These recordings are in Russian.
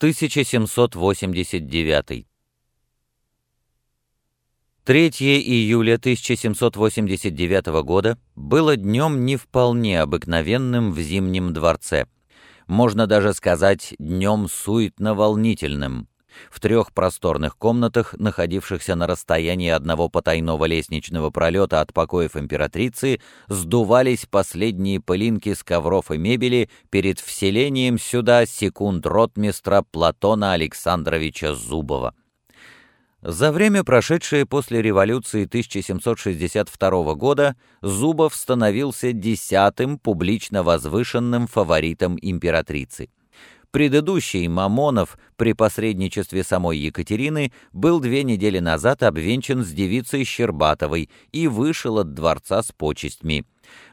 1789 3 июля 1789 года было днем не вполне обыкновенным в Зимнем дворце. Можно даже сказать, днем суетно-волнительным. В трех просторных комнатах, находившихся на расстоянии одного потайного лестничного пролета от покоев императрицы, сдувались последние пылинки с ковров и мебели перед вселением сюда секунд ротмистра Платона Александровича Зубова. За время, прошедшее после революции 1762 года, Зубов становился десятым публично возвышенным фаворитом императрицы. Предыдущий Мамонов при посредничестве самой Екатерины был две недели назад обвенчан с девицей Щербатовой и вышел от дворца с почестями.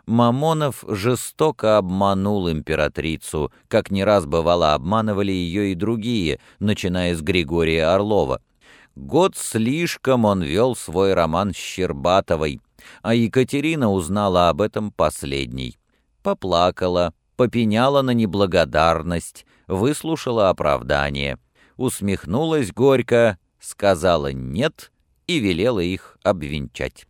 Мамонов жестоко обманул императрицу, как не раз бывало обманывали ее и другие, начиная с Григория Орлова. Год слишком он вел свой роман с Щербатовой, а Екатерина узнала об этом последней. Поплакала, попеняла на неблагодарность, выслушала оправдание, усмехнулась горько, сказала «нет» и велела их обвенчать.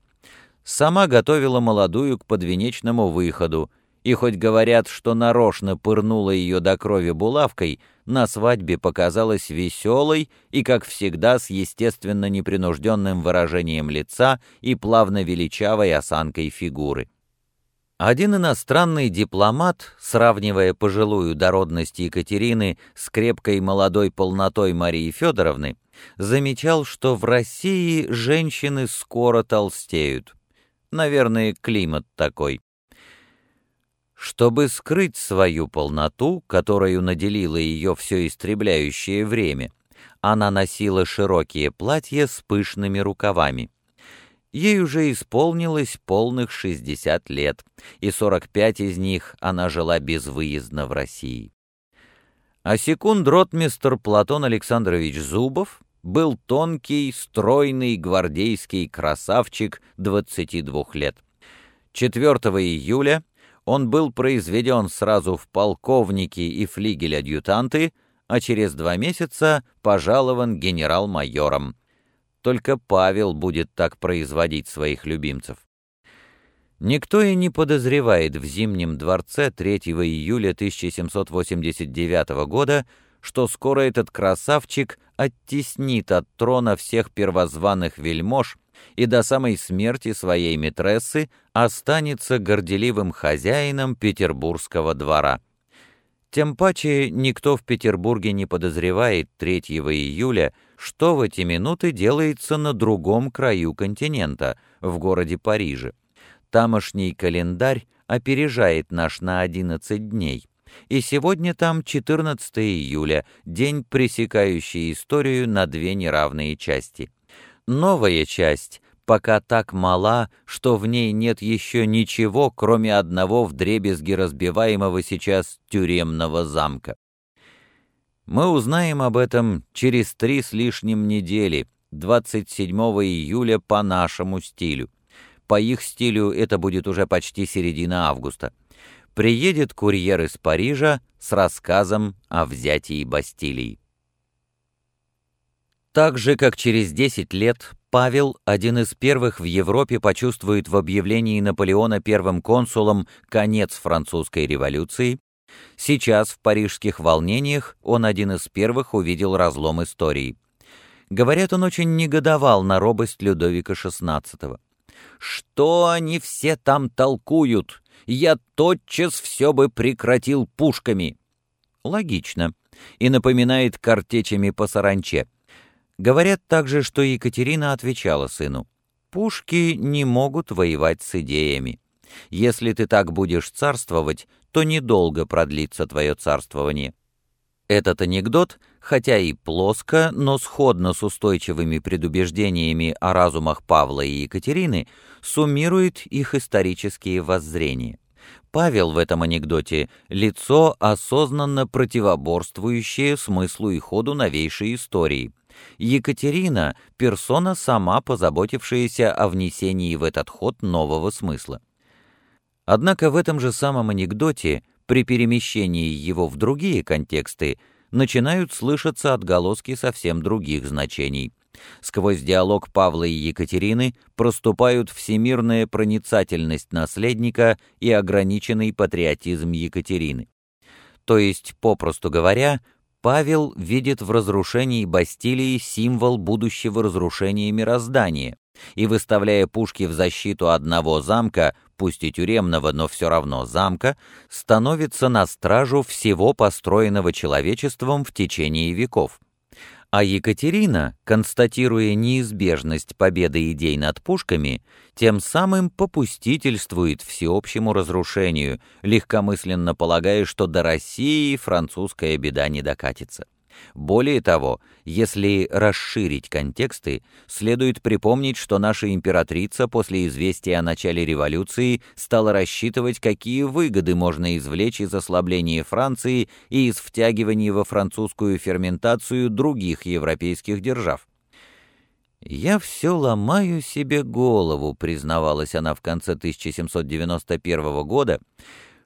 Сама готовила молодую к подвенечному выходу, и хоть говорят, что нарочно пырнула ее до крови булавкой, на свадьбе показалась веселой и, как всегда, с естественно непринужденным выражением лица и плавно величавой осанкой фигуры. Один иностранный дипломат, сравнивая пожилую дородность Екатерины с крепкой молодой полнотой Марии Федоровны, замечал, что в России женщины скоро толстеют. Наверное, климат такой. Чтобы скрыть свою полноту, которую наделило ее все истребляющее время, она носила широкие платья с пышными рукавами. Ей уже исполнилось полных 60 лет, и 45 из них она жила безвыездно в России. А секунд-ротмистр Платон Александрович Зубов был тонкий, стройный гвардейский красавчик 22 лет. 4 июля он был произведен сразу в полковники и флигель-адъютанты, а через два месяца пожалован генерал-майором. Только Павел будет так производить своих любимцев. Никто и не подозревает в Зимнем дворце 3 июля 1789 года, что скоро этот красавчик оттеснит от трона всех первозваных вельмож и до самой смерти своей митрессы останется горделивым хозяином петербургского двора. Тем паче никто в Петербурге не подозревает 3 июля, что в эти минуты делается на другом краю континента, в городе Париже. Тамошний календарь опережает наш на 11 дней. И сегодня там 14 июля, день, пресекающий историю на две неравные части. Новая часть пока так мала, что в ней нет еще ничего, кроме одного вдребезги разбиваемого сейчас тюремного замка. Мы узнаем об этом через три с лишним недели, 27 июля по нашему стилю. По их стилю это будет уже почти середина августа. Приедет курьер из Парижа с рассказом о взятии Бастилии. Так же, как через 10 лет Павел, один из первых в Европе, почувствует в объявлении Наполеона первым консулом конец французской революции, сейчас в парижских волнениях он один из первых увидел разлом истории. Говорят, он очень негодовал на робость Людовика XVI. «Что они все там толкуют? Я тотчас все бы прекратил пушками». Логично. И напоминает картечами по саранче. Говорят также, что Екатерина отвечала сыну, «Пушки не могут воевать с идеями. Если ты так будешь царствовать, то недолго продлится твое царствование». Этот анекдот, хотя и плоско, но сходно с устойчивыми предубеждениями о разумах Павла и Екатерины, суммирует их исторические воззрения. Павел в этом анекдоте — лицо, осознанно противоборствующее смыслу и ходу новейшей истории, Екатерина — персона, сама позаботившаяся о внесении в этот ход нового смысла. Однако в этом же самом анекдоте, при перемещении его в другие контексты, начинают слышаться отголоски совсем других значений. Сквозь диалог Павла и Екатерины проступают всемирная проницательность наследника и ограниченный патриотизм Екатерины. То есть, попросту говоря, Павел видит в разрушении Бастилии символ будущего разрушения мироздания, и, выставляя пушки в защиту одного замка, пусть и тюремного, но все равно замка, становится на стражу всего построенного человечеством в течение веков. А Екатерина, констатируя неизбежность победы идей над пушками, тем самым попустительствует всеобщему разрушению, легкомысленно полагая, что до России французская беда не докатится. Более того, если расширить контексты, следует припомнить, что наша императрица после известия о начале революции стала рассчитывать, какие выгоды можно извлечь из ослабления Франции и из втягивания во французскую ферментацию других европейских держав. «Я все ломаю себе голову», — признавалась она в конце 1791 года,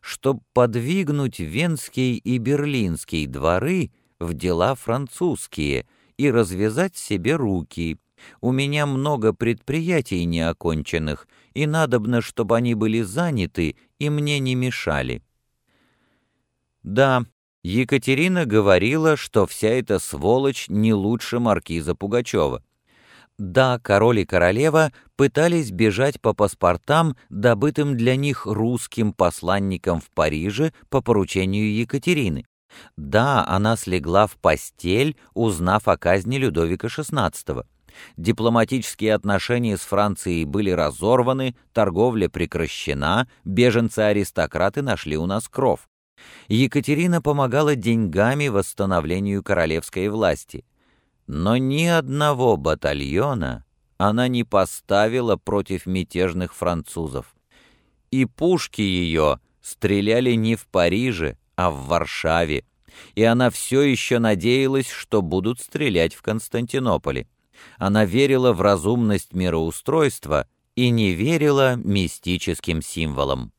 «чтобы подвигнуть Венский и Берлинский дворы в дела французские и развязать себе руки. У меня много предприятий неоконченных, и надобно, чтобы они были заняты и мне не мешали. Да, Екатерина говорила, что вся эта сволочь не лучше маркиза Пугачева. Да, король и королева пытались бежать по паспортам, добытым для них русским посланником в Париже по поручению Екатерины. Да, она слегла в постель, узнав о казни Людовика XVI. Дипломатические отношения с Францией были разорваны, торговля прекращена, беженцы-аристократы нашли у нас кров. Екатерина помогала деньгами восстановлению королевской власти. Но ни одного батальона она не поставила против мятежных французов. И пушки ее стреляли не в Париже, а в Варшаве, и она все еще надеялась, что будут стрелять в Константинополе. Она верила в разумность мироустройства и не верила мистическим символам.